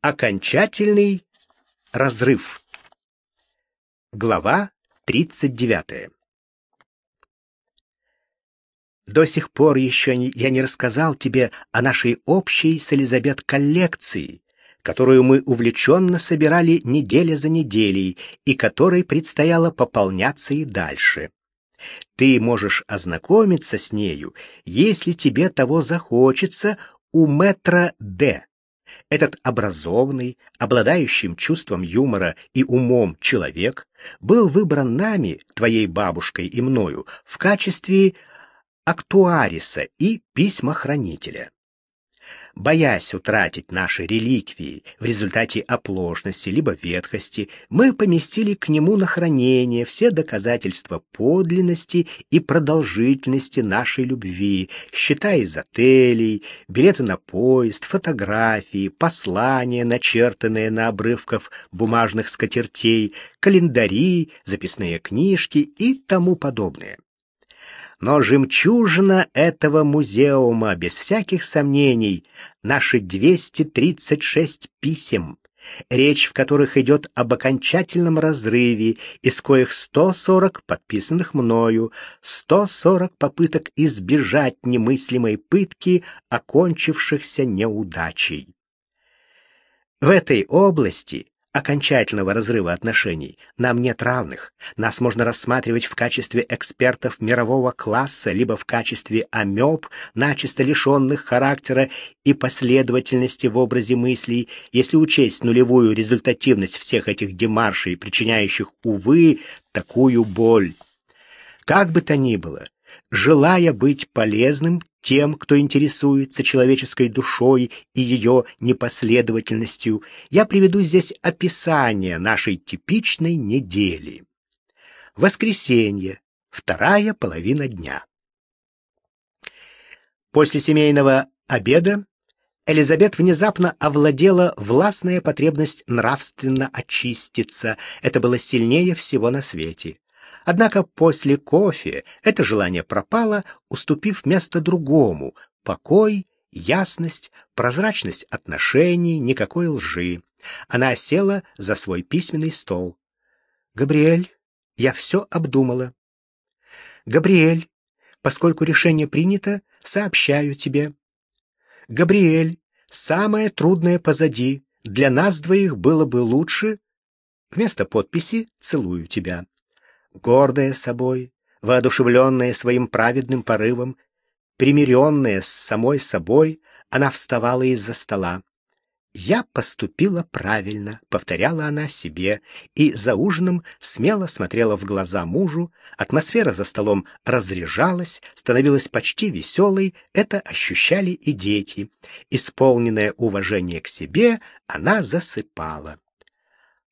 Окончательный разрыв. Глава 39. До сих пор еще я не рассказал тебе о нашей общей с Элизабет коллекции, которую мы увлеченно собирали неделя за неделей и которой предстояло пополняться и дальше. Ты можешь ознакомиться с нею, если тебе того захочется, у метра Д. Этот образованный, обладающим чувством юмора и умом человек был выбран нами, твоей бабушкой и мною, в качестве актуариса и письмохранителя боясь утратить наши реликвии в результате оплошности либо ветхости, мы поместили к нему на хранение все доказательства подлинности и продолжительности нашей любви, счета из отелей, билеты на поезд, фотографии, послания, начертанные на обрывках бумажных скатертей, календари, записные книжки и тому подобное. Но жемчужина этого музеума, без всяких сомнений, наши 236 писем, речь в которых идет об окончательном разрыве, из коих 140 подписанных мною, 140 попыток избежать немыслимой пытки, окончившихся неудачей. В этой области окончательного разрыва отношений. Нам нет равных. Нас можно рассматривать в качестве экспертов мирового класса, либо в качестве амеб, начисто лишенных характера и последовательности в образе мыслей, если учесть нулевую результативность всех этих демаршей, причиняющих, увы, такую боль. Как бы то ни было, желая быть полезным тем, кто интересуется человеческой душой и ее непоследовательностью, я приведу здесь описание нашей типичной недели. Воскресенье, вторая половина дня. После семейного обеда Элизабет внезапно овладела властная потребность нравственно очиститься. Это было сильнее всего на свете. Однако после кофе это желание пропало, уступив место другому — покой, ясность, прозрачность отношений, никакой лжи. Она села за свой письменный стол. «Габриэль, я все обдумала». «Габриэль, поскольку решение принято, сообщаю тебе». «Габриэль, самое трудное позади. Для нас двоих было бы лучше...» Вместо подписи «Целую тебя» гордая собой, воодушевленная своим праведным порывом, примиренная с самой собой, она вставала из-за стола. «Я поступила правильно», — повторяла она себе, и за ужином смело смотрела в глаза мужу, атмосфера за столом разряжалась, становилась почти веселой, это ощущали и дети. Исполненное уважение к себе, она засыпала.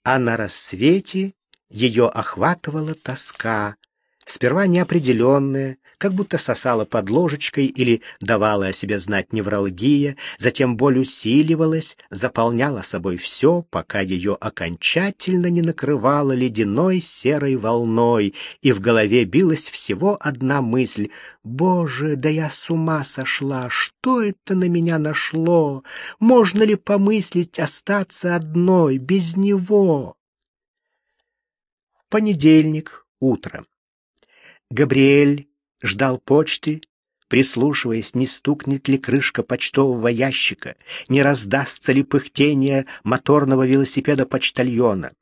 А на рассвете ее охватывала тоска, сперва неопределенная, как будто сосала под ложечкой или давала о себе знать невралгия, затем боль усиливалась, заполняла собой все, пока ее окончательно не накрывала ледяной серой волной, и в голове билась всего одна мысль «Боже, да я с ума сошла! Что это на меня нашло? Можно ли помыслить остаться одной, без него?» Понедельник, утро. Габриэль ждал почты, прислушиваясь, не стукнет ли крышка почтового ящика, не раздастся ли пыхтение моторного велосипеда почтальона.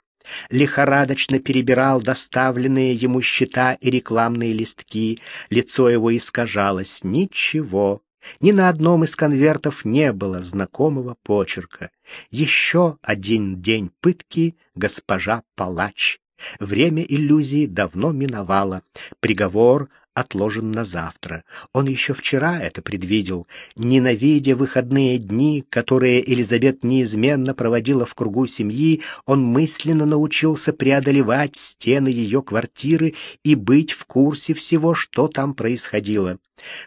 Лихорадочно перебирал доставленные ему счета и рекламные листки, лицо его искажалось. Ничего, ни на одном из конвертов не было знакомого почерка. Еще один день пытки госпожа Палач. Время иллюзии давно миновало. Приговор отложен на завтра. Он еще вчера это предвидел, ненавидя выходные дни, которые Елизабет неизменно проводила в кругу семьи, он мысленно научился преодолевать стены ее квартиры и быть в курсе всего, что там происходило.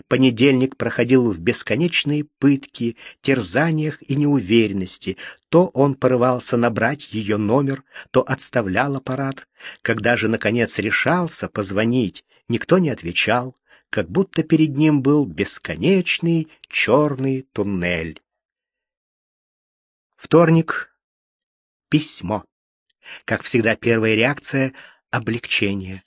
Понедельник проходил в бесконечные пытки, терзаниях и неуверенности. То он порывался набрать ее номер, то отставлял аппарат. Когда же, наконец, решался позвонить, Никто не отвечал, как будто перед ним был бесконечный черный туннель. Вторник. Письмо. Как всегда, первая реакция — облегчение.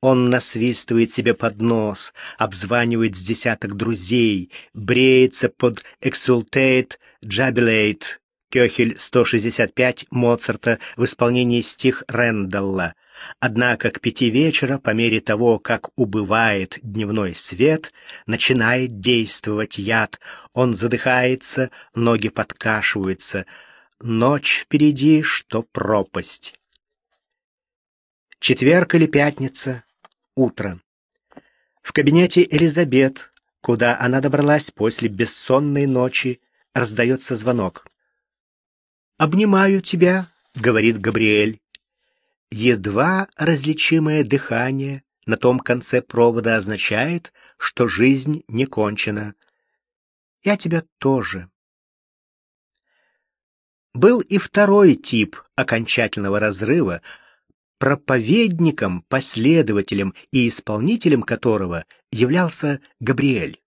Он насвистывает себе под нос, обзванивает с десяток друзей, бреется под «Exultate Jubilate» Кёхель 165 Моцарта в исполнении стих Рэндалла. Однако к пяти вечера, по мере того, как убывает дневной свет, начинает действовать яд. Он задыхается, ноги подкашиваются. Ночь впереди, что пропасть. Четверг или пятница. Утро. В кабинете Элизабет, куда она добралась после бессонной ночи, раздается звонок. «Обнимаю тебя», — говорит Габриэль. Едва различимое дыхание на том конце провода означает, что жизнь не кончена. Я тебя тоже. Был и второй тип окончательного разрыва, проповедником, последователем и исполнителем которого являлся Габриэль.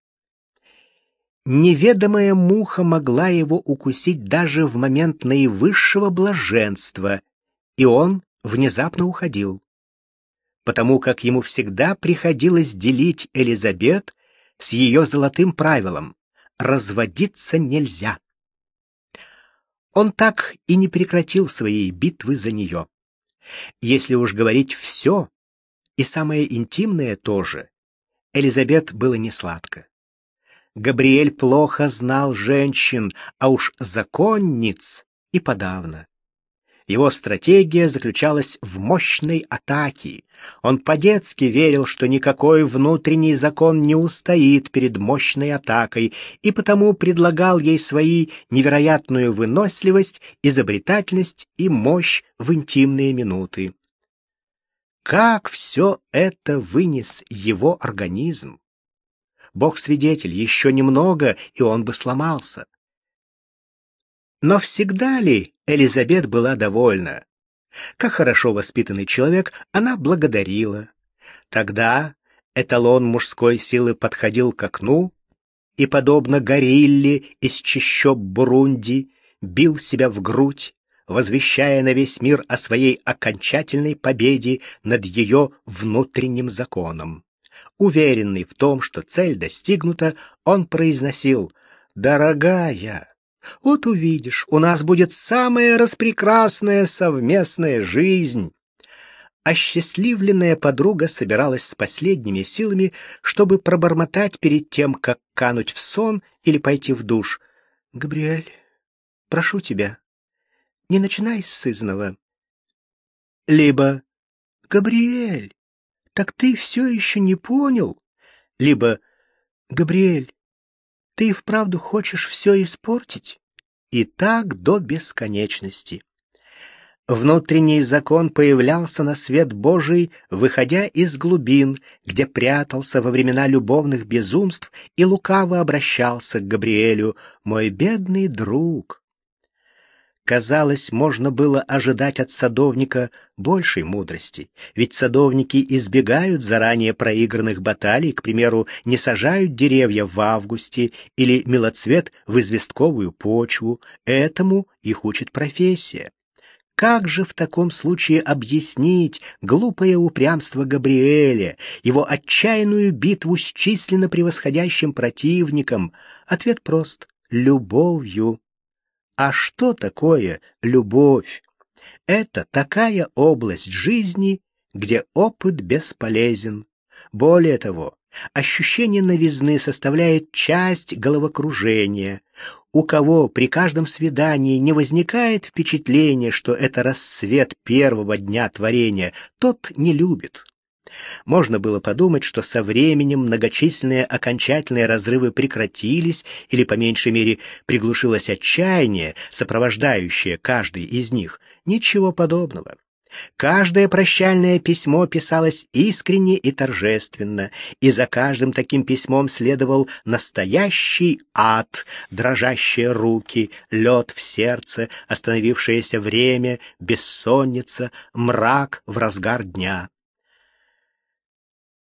Неведомая муха могла его укусить даже в момент наивысшего блаженства, и он внезапно уходил, потому как ему всегда приходилось делить Элизабет с ее золотым правилом — разводиться нельзя. Он так и не прекратил своей битвы за нее. Если уж говорить все, и самое интимное тоже, Элизабет было не сладко. Габриэль плохо знал женщин, а уж законниц и подавно. Его стратегия заключалась в мощной атаке. Он по-детски верил, что никакой внутренний закон не устоит перед мощной атакой, и потому предлагал ей свои невероятную выносливость, изобретательность и мощь в интимные минуты. Как все это вынес его организм? Бог-свидетель, еще немного, и он бы сломался. Но всегда ли Элизабет была довольна? Как хорошо воспитанный человек, она благодарила. Тогда эталон мужской силы подходил к окну и, подобно горилле из чащоб Бурунди, бил себя в грудь, возвещая на весь мир о своей окончательной победе над ее внутренним законом. Уверенный в том, что цель достигнута, он произносил «Дорогая, вот увидишь, у нас будет самая распрекрасная совместная жизнь. Осчастливленная подруга собиралась с последними силами, чтобы пробормотать перед тем, как кануть в сон или пойти в душ. «Габриэль, прошу тебя, не начинай с сызного». Либо «Габриэль, так ты все еще не понял?» Либо «Габриэль, ты и вправду хочешь все испортить? И так до бесконечности. Внутренний закон появлялся на свет Божий, выходя из глубин, где прятался во времена любовных безумств и лукаво обращался к Габриэлю, «Мой бедный друг, Казалось, можно было ожидать от садовника большей мудрости, ведь садовники избегают заранее проигранных баталий, к примеру, не сажают деревья в августе или мелоцвет в известковую почву, этому их учит профессия. Как же в таком случае объяснить глупое упрямство Габриэля, его отчаянную битву с численно превосходящим противником? Ответ прост — любовью. А что такое любовь? Это такая область жизни, где опыт бесполезен. Более того, ощущение новизны составляет часть головокружения. У кого при каждом свидании не возникает впечатления, что это рассвет первого дня творения, тот не любит. Можно было подумать, что со временем многочисленные окончательные разрывы прекратились или, по меньшей мере, приглушилось отчаяние, сопровождающее каждый из них. Ничего подобного. Каждое прощальное письмо писалось искренне и торжественно, и за каждым таким письмом следовал настоящий ад, дрожащие руки, лед в сердце, остановившееся время, бессонница, мрак в разгар дня.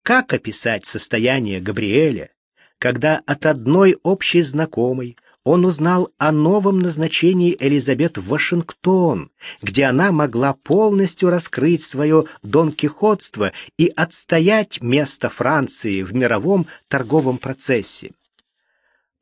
Как описать состояние Габриэля, когда от одной общей знакомой он узнал о новом назначении Элизабет в Вашингтон, где она могла полностью раскрыть свое донкихотство и отстоять место Франции в мировом торговом процессе.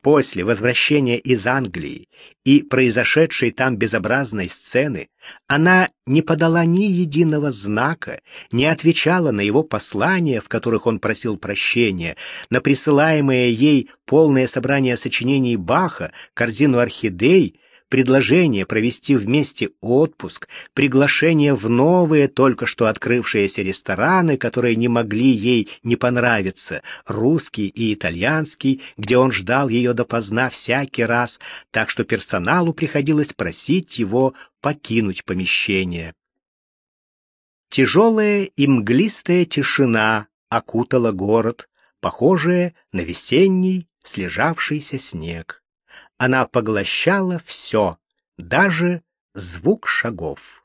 После возвращения из Англии и произошедшей там безобразной сцены она не подала ни единого знака, не отвечала на его послания, в которых он просил прощения, на присылаемое ей полное собрание сочинений Баха, корзину орхидей, предложение провести вместе отпуск, приглашение в новые, только что открывшиеся рестораны, которые не могли ей не понравиться, русский и итальянский, где он ждал ее допоздна всякий раз, так что персоналу приходилось просить его покинуть помещение. Тяжелая и мглистая тишина окутала город, похожая на весенний слежавшийся снег. Она поглощала все, даже звук шагов.